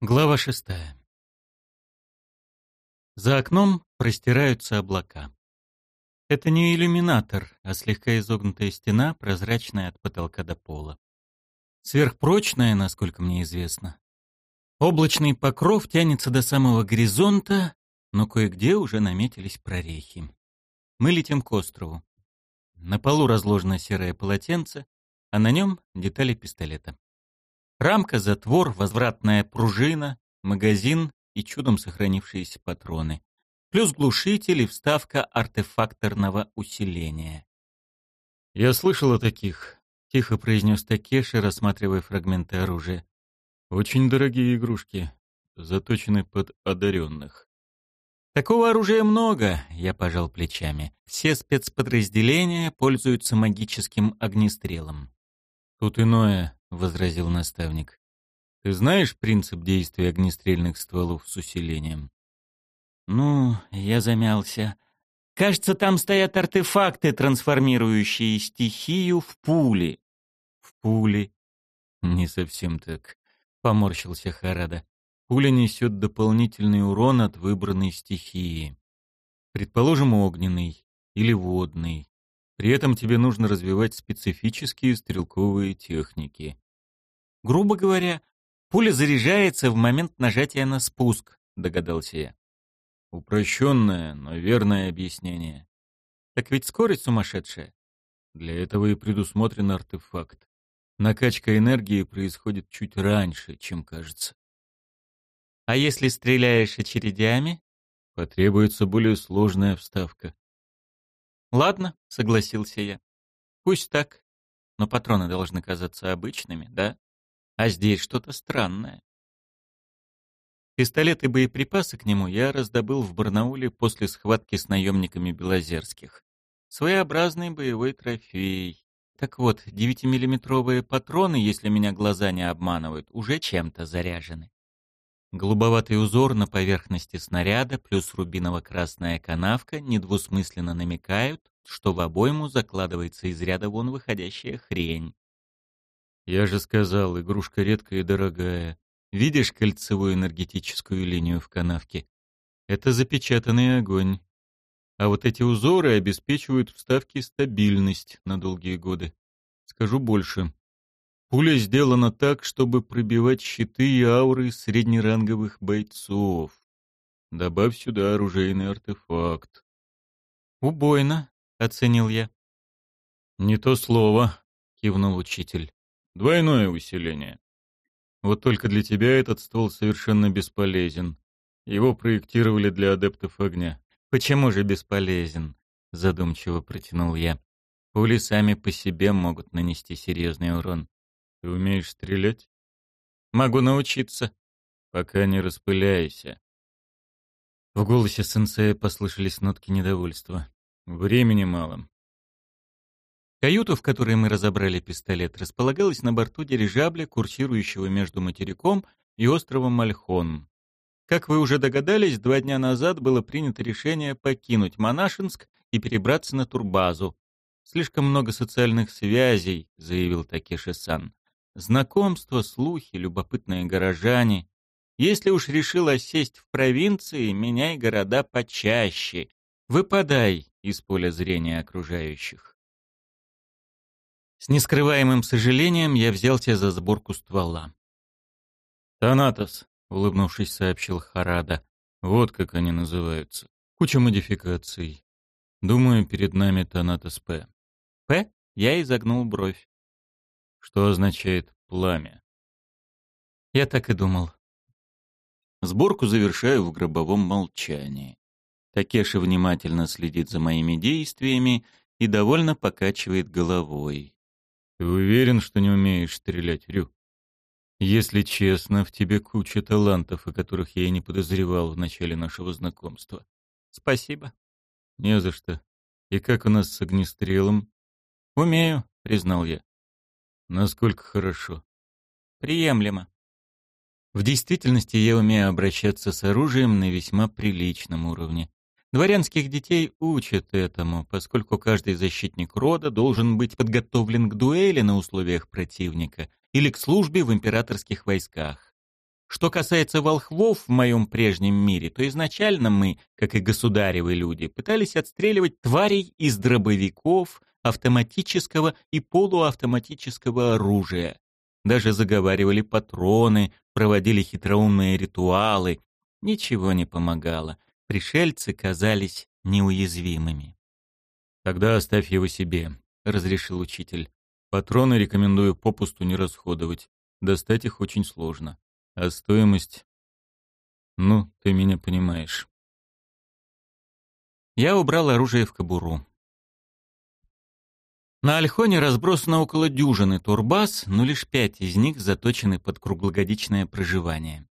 Глава шестая. За окном простираются облака. Это не иллюминатор, а слегка изогнутая стена, прозрачная от потолка до пола. Сверхпрочная, насколько мне известно. Облачный покров тянется до самого горизонта, но кое-где уже наметились прорехи. Мы летим к острову. На полу разложено серое полотенце, а на нем детали пистолета. Рамка, затвор, возвратная пружина, магазин и чудом сохранившиеся патроны. Плюс глушитель и вставка артефакторного усиления. «Я слышал о таких», — тихо произнес Такеши, рассматривая фрагменты оружия. «Очень дорогие игрушки, заточены под одаренных». «Такого оружия много», — я пожал плечами. «Все спецподразделения пользуются магическим огнестрелом». «Тут иное», — возразил наставник. «Ты знаешь принцип действия огнестрельных стволов с усилением?» «Ну, я замялся. Кажется, там стоят артефакты, трансформирующие стихию в пули». «В пули?» «Не совсем так», — поморщился Харада. «Пуля несет дополнительный урон от выбранной стихии. Предположим, огненный или водный. При этом тебе нужно развивать специфические стрелковые техники. Грубо говоря, пуля заряжается в момент нажатия на спуск, догадался я. Упрощенное, но верное объяснение. Так ведь скорость сумасшедшая. Для этого и предусмотрен артефакт. Накачка энергии происходит чуть раньше, чем кажется. А если стреляешь очередями? Потребуется более сложная вставка. Ладно, согласился я. Пусть так. Но патроны должны казаться обычными, да? А здесь что-то странное. Пистолет и боеприпасы к нему я раздобыл в Барнауле после схватки с наемниками Белозерских. Своеобразный боевой трофей. Так вот, 9-миллиметровые патроны, если меня глаза не обманывают, уже чем-то заряжены. Голубоватый узор на поверхности снаряда плюс рубиново-красная канавка недвусмысленно намекают, что в обойму закладывается из ряда вон выходящая хрень. Я же сказал, игрушка редкая и дорогая. Видишь кольцевую энергетическую линию в канавке? Это запечатанный огонь. А вот эти узоры обеспечивают вставке стабильность на долгие годы. Скажу больше. Пуля сделана так, чтобы пробивать щиты и ауры среднеранговых бойцов. Добавь сюда оружейный артефакт. «Убойно», — оценил я. «Не то слово», — кивнул учитель. Двойное усиление. Вот только для тебя этот ствол совершенно бесполезен. Его проектировали для адептов огня. Почему же бесполезен? Задумчиво протянул я. Пули сами по себе могут нанести серьезный урон. Ты умеешь стрелять? Могу научиться. Пока не распыляйся. В голосе сенсея послышались нотки недовольства. Времени мало. Каюта, в которой мы разобрали пистолет, располагалась на борту дирижабля, курсирующего между материком и островом Мальхон. Как вы уже догадались, два дня назад было принято решение покинуть Монашинск и перебраться на турбазу. «Слишком много социальных связей», — заявил Такеши-сан. «Знакомства, слухи, любопытные горожане. Если уж решил осесть в провинции, меняй города почаще. Выпадай из поля зрения окружающих». С нескрываемым сожалением я взялся за сборку ствола. «Танатос», — улыбнувшись, сообщил Харада. «Вот как они называются. Куча модификаций. Думаю, перед нами Танатос П». «П?» — я изогнул бровь. «Что означает пламя?» Я так и думал. Сборку завершаю в гробовом молчании. Такеши внимательно следит за моими действиями и довольно покачивает головой. Ты уверен, что не умеешь стрелять, Рю? Если честно, в тебе куча талантов, о которых я и не подозревал в начале нашего знакомства. Спасибо. Не за что. И как у нас с огнестрелом? Умею, признал я. Насколько хорошо? Приемлемо. В действительности я умею обращаться с оружием на весьма приличном уровне. Дворянских детей учат этому, поскольку каждый защитник рода должен быть подготовлен к дуэли на условиях противника или к службе в императорских войсках. Что касается волхвов в моем прежнем мире, то изначально мы, как и государевы люди, пытались отстреливать тварей из дробовиков, автоматического и полуавтоматического оружия. Даже заговаривали патроны, проводили хитроумные ритуалы. Ничего не помогало. Пришельцы казались неуязвимыми. «Тогда оставь его себе», — разрешил учитель. «Патроны рекомендую попусту не расходовать. Достать их очень сложно. А стоимость... Ну, ты меня понимаешь». Я убрал оружие в кобуру. На Альхоне разбросано около дюжины турбаз, но лишь пять из них заточены под круглогодичное проживание.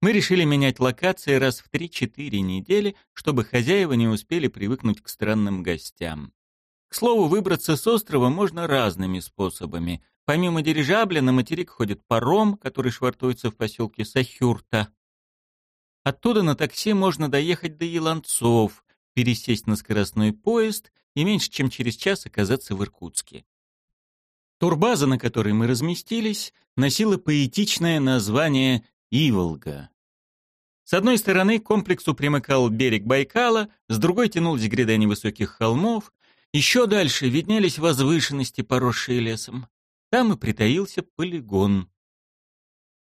Мы решили менять локации раз в 3-4 недели, чтобы хозяева не успели привыкнуть к странным гостям. К слову, выбраться с острова можно разными способами. Помимо дирижабля на материк ходит паром, который швартуется в поселке Сахюрта. Оттуда на такси можно доехать до Еланцов, пересесть на скоростной поезд и меньше чем через час оказаться в Иркутске. Турбаза, на которой мы разместились, носила поэтичное название «Иволга». С одной стороны к комплексу примыкал берег Байкала, с другой тянулась гряда невысоких холмов, еще дальше виднелись возвышенности, поросшие лесом. Там и притаился полигон.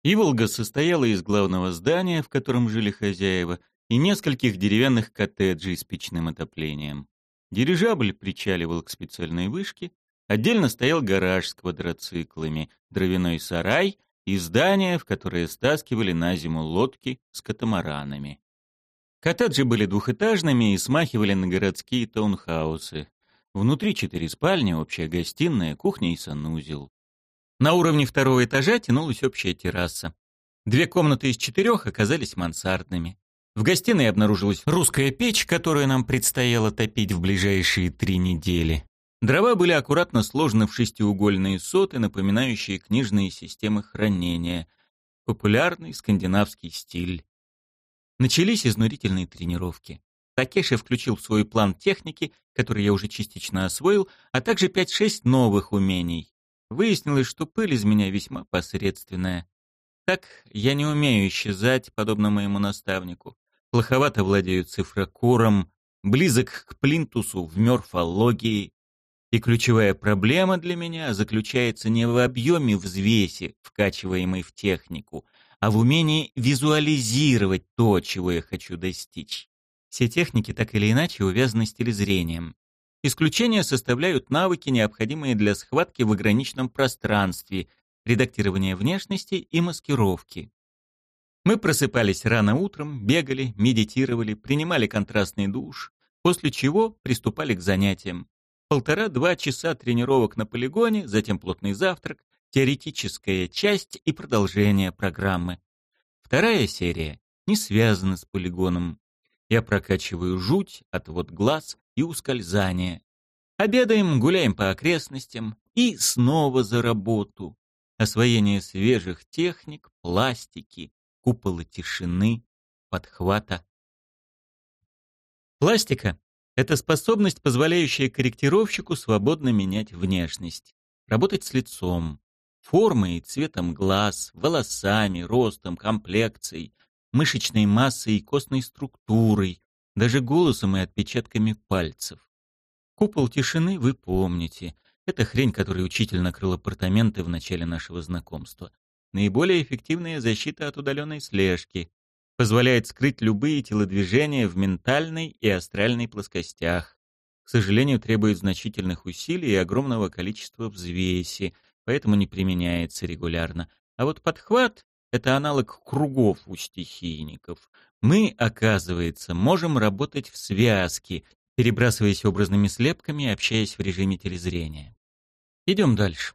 Иволга состояла из главного здания, в котором жили хозяева, и нескольких деревянных коттеджей с печным отоплением. Дирижабль причаливал к специальной вышке, отдельно стоял гараж с квадроциклами, дровяной сарай и здание, в которое стаскивали на зиму лодки с катамаранами. Коттеджи были двухэтажными и смахивали на городские таунхаусы. Внутри четыре спальни, общая гостиная, кухня и санузел. На уровне второго этажа тянулась общая терраса. Две комнаты из четырех оказались мансардными. В гостиной обнаружилась русская печь, которую нам предстояло топить в ближайшие три недели. Дрова были аккуратно сложены в шестиугольные соты, напоминающие книжные системы хранения. Популярный скандинавский стиль. Начались изнурительные тренировки. Такеши включил в свой план техники, который я уже частично освоил, а также 5-6 новых умений. Выяснилось, что пыль из меня весьма посредственная. Так я не умею исчезать, подобно моему наставнику плоховато владею цифрокуром, близок к плинтусу в морфологии. И ключевая проблема для меня заключается не в объеме взвеси, вкачиваемой в технику, а в умении визуализировать то, чего я хочу достичь. Все техники так или иначе увязаны с телезрением. Исключения составляют навыки, необходимые для схватки в ограниченном пространстве, редактирования внешности и маскировки. Мы просыпались рано утром, бегали, медитировали, принимали контрастный душ, после чего приступали к занятиям. Полтора-два часа тренировок на полигоне, затем плотный завтрак, теоретическая часть и продолжение программы. Вторая серия не связана с полигоном. Я прокачиваю жуть, отвод глаз и ускользание. Обедаем, гуляем по окрестностям и снова за работу. Освоение свежих техник, пластики, купола тишины, подхвата. Пластика — это способность, позволяющая корректировщику свободно менять внешность, работать с лицом, формой и цветом глаз, волосами, ростом, комплекцией, мышечной массой и костной структурой, даже голосом и отпечатками пальцев. Купол тишины вы помните. Это хрень, которой учитель накрыл апартаменты в начале нашего знакомства наиболее эффективная защита от удаленной слежки, позволяет скрыть любые телодвижения в ментальной и астральной плоскостях. К сожалению, требует значительных усилий и огромного количества взвеси, поэтому не применяется регулярно. А вот подхват — это аналог кругов у стихийников. Мы, оказывается, можем работать в связке, перебрасываясь образными слепками и общаясь в режиме телезрения. Идем дальше.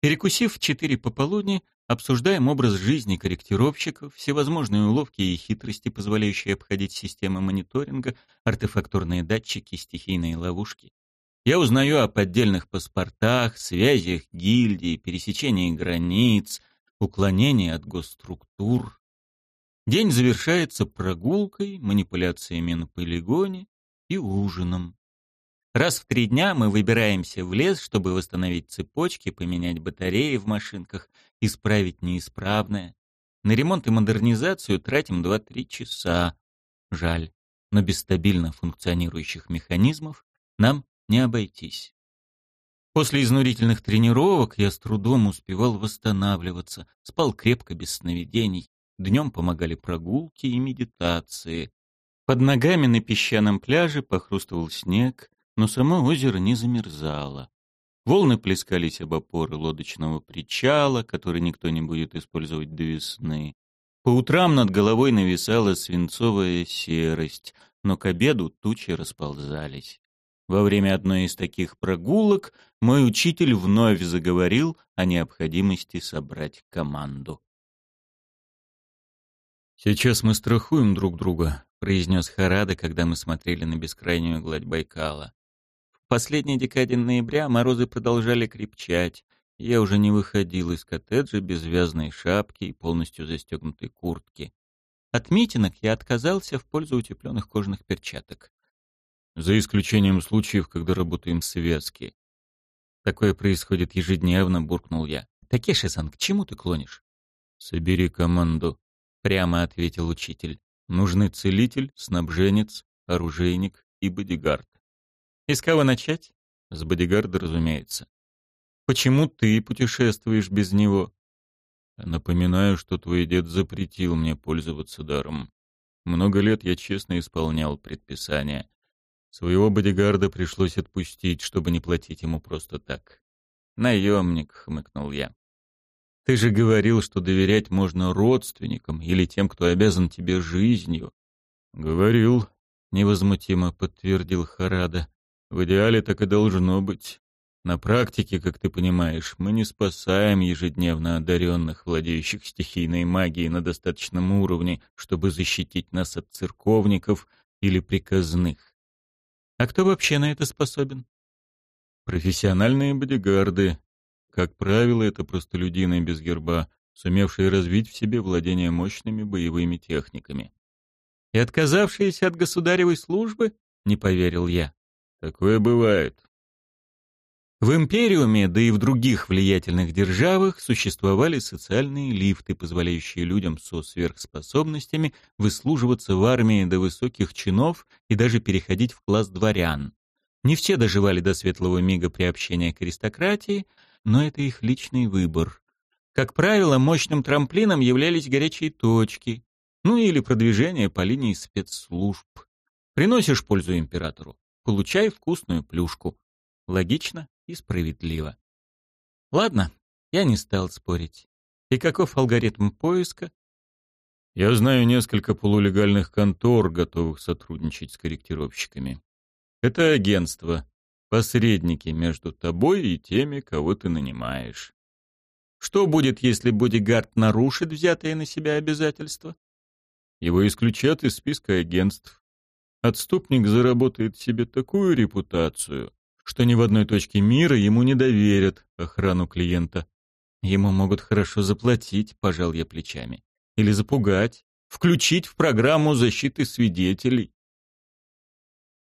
Перекусив четыре пополудни, обсуждаем образ жизни корректировщиков, всевозможные уловки и хитрости, позволяющие обходить системы мониторинга, артефакторные датчики, стихийные ловушки. Я узнаю о поддельных паспортах, связях гильдии, пересечении границ, уклонении от госструктур. День завершается прогулкой, манипуляциями на полигоне и ужином. Раз в три дня мы выбираемся в лес, чтобы восстановить цепочки, поменять батареи в машинках, исправить неисправное. На ремонт и модернизацию тратим 2-3 часа. Жаль, но без стабильно функционирующих механизмов нам не обойтись. После изнурительных тренировок я с трудом успевал восстанавливаться, спал крепко без сновидений, днем помогали прогулки и медитации. Под ногами на песчаном пляже похрустывал снег, но само озеро не замерзало. Волны плескались об опоры лодочного причала, который никто не будет использовать до весны. По утрам над головой нависала свинцовая серость, но к обеду тучи расползались. Во время одной из таких прогулок мой учитель вновь заговорил о необходимости собрать команду. «Сейчас мы страхуем друг друга», — произнес Харада, когда мы смотрели на бескрайнюю гладь Байкала. В последней декаде ноября морозы продолжали крепчать, я уже не выходил из коттеджа без вязаной шапки и полностью застегнутой куртки. От митинок я отказался в пользу утепленных кожаных перчаток за исключением случаев, когда работаем в связке. Такое происходит ежедневно, буркнул я. Такеши-сан, к чему ты клонишь? Собери команду, прямо ответил учитель. Нужны целитель, снабженец, оружейник и бодигард. И с кого начать? С бодигарда, разумеется. Почему ты путешествуешь без него? Напоминаю, что твой дед запретил мне пользоваться даром. Много лет я честно исполнял предписания. Своего бодигарда пришлось отпустить, чтобы не платить ему просто так. «Наемник», — хмыкнул я. «Ты же говорил, что доверять можно родственникам или тем, кто обязан тебе жизнью». «Говорил», — невозмутимо подтвердил Харада. «В идеале так и должно быть. На практике, как ты понимаешь, мы не спасаем ежедневно одаренных, владеющих стихийной магией на достаточном уровне, чтобы защитить нас от церковников или приказных. А кто вообще на это способен? Профессиональные бодигарды. Как правило, это простолюдины без герба, сумевшие развить в себе владение мощными боевыми техниками. И отказавшиеся от государевой службы? Не поверил я. Такое бывает. В Империуме, да и в других влиятельных державах существовали социальные лифты, позволяющие людям со сверхспособностями выслуживаться в армии до высоких чинов и даже переходить в класс дворян. Не все доживали до светлого мига приобщения к аристократии, но это их личный выбор. Как правило, мощным трамплином являлись горячие точки, ну или продвижение по линии спецслужб. Приносишь пользу императору, получай вкусную плюшку. Логично и справедливо. Ладно, я не стал спорить. И каков алгоритм поиска? Я знаю несколько полулегальных контор, готовых сотрудничать с корректировщиками. Это агентство, посредники между тобой и теми, кого ты нанимаешь. Что будет, если бодигард нарушит взятые на себя обязательства? Его исключат из списка агентств. Отступник заработает себе такую репутацию, что ни в одной точке мира ему не доверят охрану клиента. Ему могут хорошо заплатить, пожал я плечами. Или запугать, включить в программу защиты свидетелей.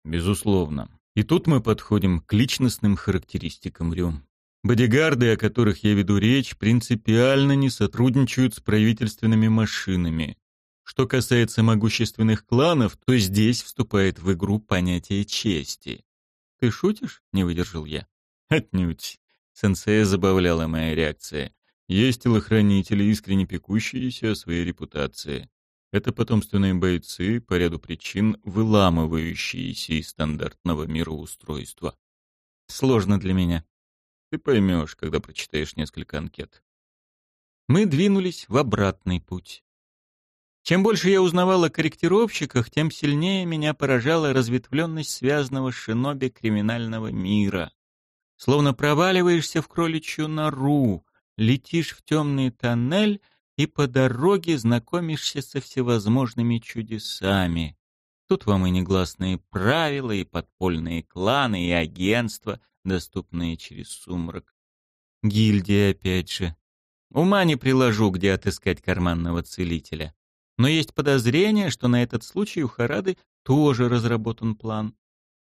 Безусловно. И тут мы подходим к личностным характеристикам Рю. Бодигарды, о которых я веду речь, принципиально не сотрудничают с правительственными машинами. Что касается могущественных кланов, то здесь вступает в игру понятие чести. «Ты шутишь?» — не выдержал я. «Отнюдь». Сенсея забавляла моя реакция. Есть телохранители, искренне пекущиеся о своей репутации. Это потомственные бойцы, по ряду причин, выламывающиеся из стандартного мироустройства. Сложно для меня. Ты поймешь, когда прочитаешь несколько анкет. Мы двинулись в обратный путь. Чем больше я узнавал о корректировщиках, тем сильнее меня поражала разветвленность связанного шиноби криминального мира. Словно проваливаешься в кроличью нору, летишь в темный тоннель и по дороге знакомишься со всевозможными чудесами. Тут вам и негласные правила, и подпольные кланы, и агентства, доступные через сумрак. Гильдия, опять же. Ума не приложу, где отыскать карманного целителя. Но есть подозрение, что на этот случай у Харады тоже разработан план.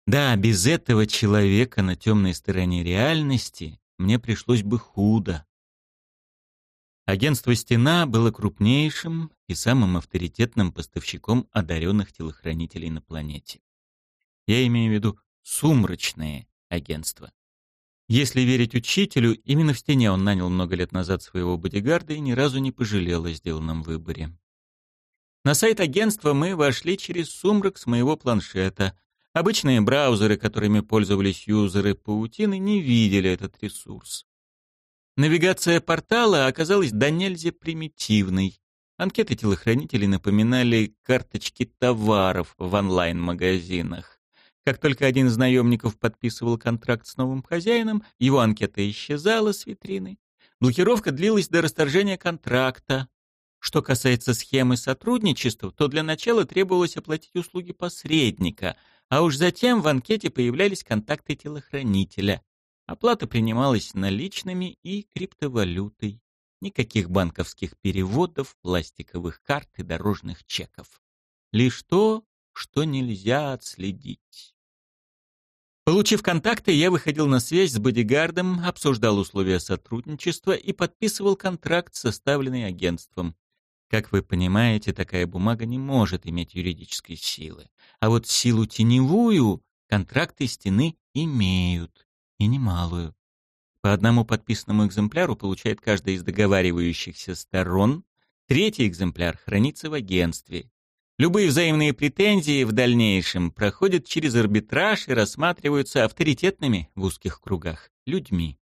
Да, без этого человека на темной стороне реальности мне пришлось бы худо. Агентство «Стена» было крупнейшим и самым авторитетным поставщиком одаренных телохранителей на планете. Я имею в виду сумрачные агентства. Если верить учителю, именно в «Стене» он нанял много лет назад своего бодигарда и ни разу не пожалел о сделанном выборе. На сайт агентства мы вошли через сумрак с моего планшета. Обычные браузеры, которыми пользовались юзеры паутины, не видели этот ресурс. Навигация портала оказалась до нельзя примитивной. Анкеты телохранителей напоминали карточки товаров в онлайн-магазинах. Как только один из наемников подписывал контракт с новым хозяином, его анкета исчезала с витрины. Блокировка длилась до расторжения контракта. Что касается схемы сотрудничества, то для начала требовалось оплатить услуги посредника, а уж затем в анкете появлялись контакты телохранителя. Оплата принималась наличными и криптовалютой. Никаких банковских переводов, пластиковых карт и дорожных чеков. Лишь то, что нельзя отследить. Получив контакты, я выходил на связь с бодигардом, обсуждал условия сотрудничества и подписывал контракт, составленный агентством. Как вы понимаете, такая бумага не может иметь юридической силы. А вот силу теневую контракты стены имеют и немалую. По одному подписанному экземпляру получает каждая из договаривающихся сторон, третий экземпляр хранится в агентстве. Любые взаимные претензии в дальнейшем проходят через арбитраж и рассматриваются авторитетными в узких кругах людьми.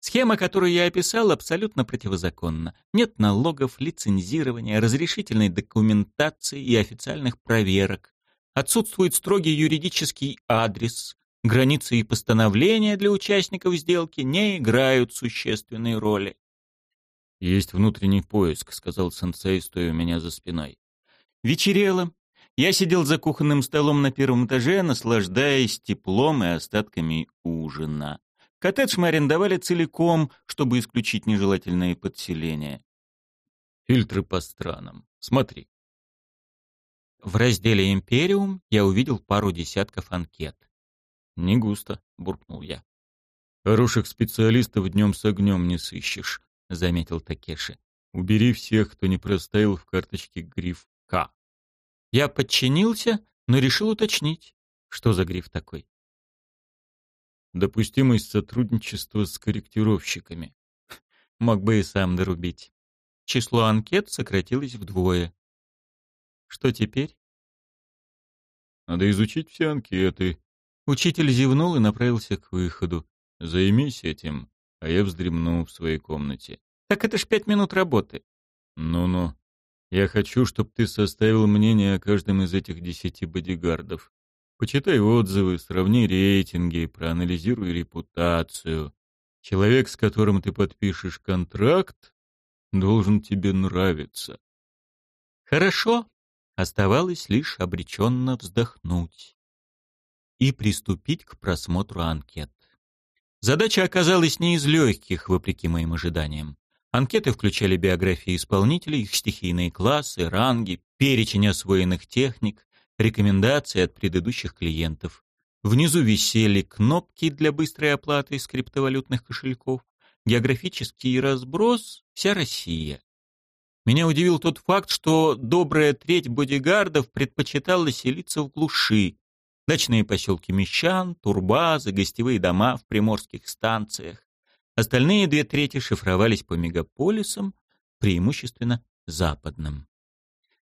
Схема, которую я описал, абсолютно противозаконна. Нет налогов, лицензирования, разрешительной документации и официальных проверок. Отсутствует строгий юридический адрес, Границы и постановления для участников сделки не играют существенной роли. «Есть внутренний поиск», — сказал сенсей, стоя у меня за спиной. Вечерело. Я сидел за кухонным столом на первом этаже, наслаждаясь теплом и остатками ужина. Коттедж мы арендовали целиком, чтобы исключить нежелательные подселения. Фильтры по странам. Смотри. В разделе «Империум» я увидел пару десятков анкет. «Не густо», — буркнул я. «Хороших специалистов днем с огнем не сыщешь», — заметил Такеши. «Убери всех, кто не проставил в карточке гриф «К». Я подчинился, но решил уточнить, что за гриф такой. Допустимость сотрудничества с корректировщиками. Мог бы и сам дорубить. Число анкет сократилось вдвое. Что теперь? Надо изучить все анкеты, Учитель зевнул и направился к выходу. «Займись этим, а я вздремну в своей комнате». «Так это ж пять минут работы». «Ну-ну. Я хочу, чтобы ты составил мнение о каждом из этих десяти бодигардов. Почитай отзывы, сравни рейтинги, проанализируй репутацию. Человек, с которым ты подпишешь контракт, должен тебе нравиться». «Хорошо». Оставалось лишь обреченно вздохнуть и приступить к просмотру анкет. Задача оказалась не из легких, вопреки моим ожиданиям. Анкеты включали биографии исполнителей, их стихийные классы, ранги, перечень освоенных техник, рекомендации от предыдущих клиентов. Внизу висели кнопки для быстрой оплаты из криптовалютных кошельков, географический разброс — вся Россия. Меня удивил тот факт, что добрая треть бодигардов предпочитала селиться в глуши, Дачные поселки Мещан, турбазы, гостевые дома в приморских станциях. Остальные две трети шифровались по мегаполисам, преимущественно западным.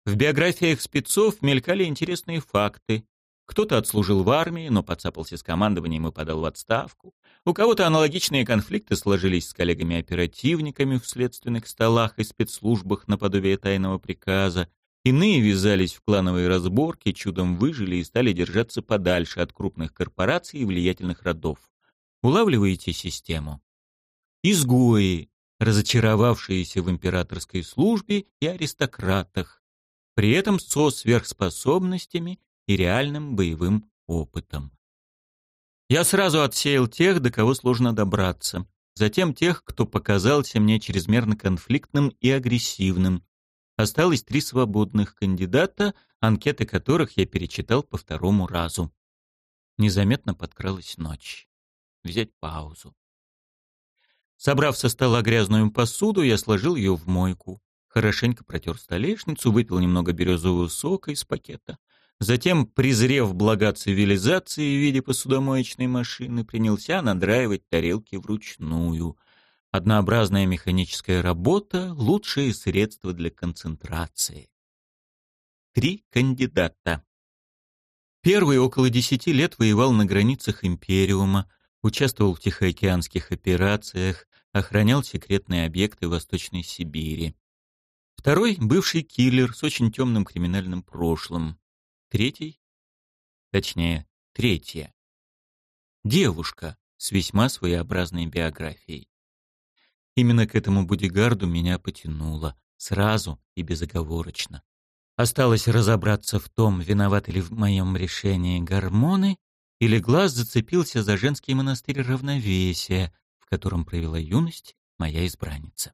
В биографиях спецов мелькали интересные факты. Кто-то отслужил в армии, но подцапался с командованием и подал в отставку. У кого-то аналогичные конфликты сложились с коллегами-оперативниками в следственных столах и спецслужбах наподобие тайного приказа. Иные ввязались в клановые разборки, чудом выжили и стали держаться подальше от крупных корпораций и влиятельных родов. Улавливаете систему? Изгои, разочаровавшиеся в императорской службе и аристократах, при этом со сверхспособностями и реальным боевым опытом. Я сразу отсеял тех, до кого сложно добраться, затем тех, кто показался мне чрезмерно конфликтным и агрессивным, Осталось три свободных кандидата, анкеты которых я перечитал по второму разу. Незаметно подкралась ночь. Взять паузу. Собрав со стола грязную посуду, я сложил ее в мойку. Хорошенько протер столешницу, выпил немного березового сока из пакета. Затем, презрев блага цивилизации в виде посудомоечной машины, принялся надраивать тарелки вручную. Однообразная механическая работа — лучшее средство для концентрации. Три кандидата. Первый около десяти лет воевал на границах Империума, участвовал в Тихоокеанских операциях, охранял секретные объекты Восточной Сибири. Второй — бывший киллер с очень темным криминальным прошлым. Третий, точнее, третья. Девушка с весьма своеобразной биографией. Именно к этому бодигарду меня потянуло, сразу и безоговорочно. Осталось разобраться в том, виноваты ли в моем решении гормоны, или глаз зацепился за женский монастырь равновесия, в котором провела юность моя избранница.